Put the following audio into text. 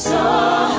so.